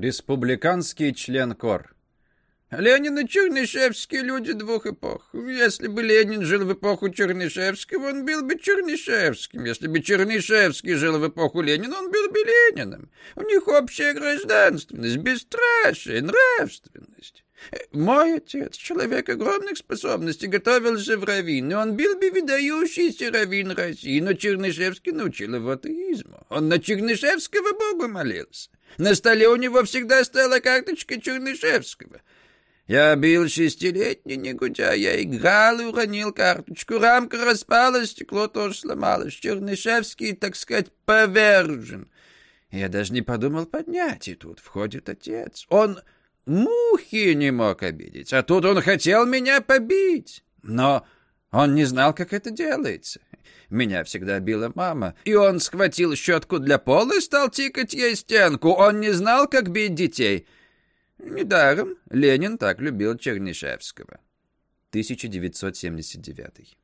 Республиканский член КОР. Ленин и Чернышевский люди двух эпох. Если бы Ленин жил в эпоху Чернышевского, он был бы Чернышевским. Если бы Чернышевский жил в эпоху Ленина, он был бы Лениным. У них общая гражданственность, бесстрашие, нравственность. Мой отец, человек огромных способностей, готовился в раввин, и он был бы выдающийся раввин России, но Чернышевский научил его атеизму. Он на Чернышевского Богу молился. На столе у него всегда стояла карточка Чернышевского. Я бил шестилетний негодяй, я играл и уронил карточку. Рамка распалась, стекло тоже сломалось. Чернышевский, так сказать, повержен. Я даже не подумал поднять, и тут входит отец. Он мухи не мог обидеть, а тут он хотел меня побить. Но он не знал, как это делается. Меня всегда била мама. И он схватил щетку для пола и стал тикать ей стенку. Он не знал, как бить детей. Недаром Ленин так любил Чернышевского. 1979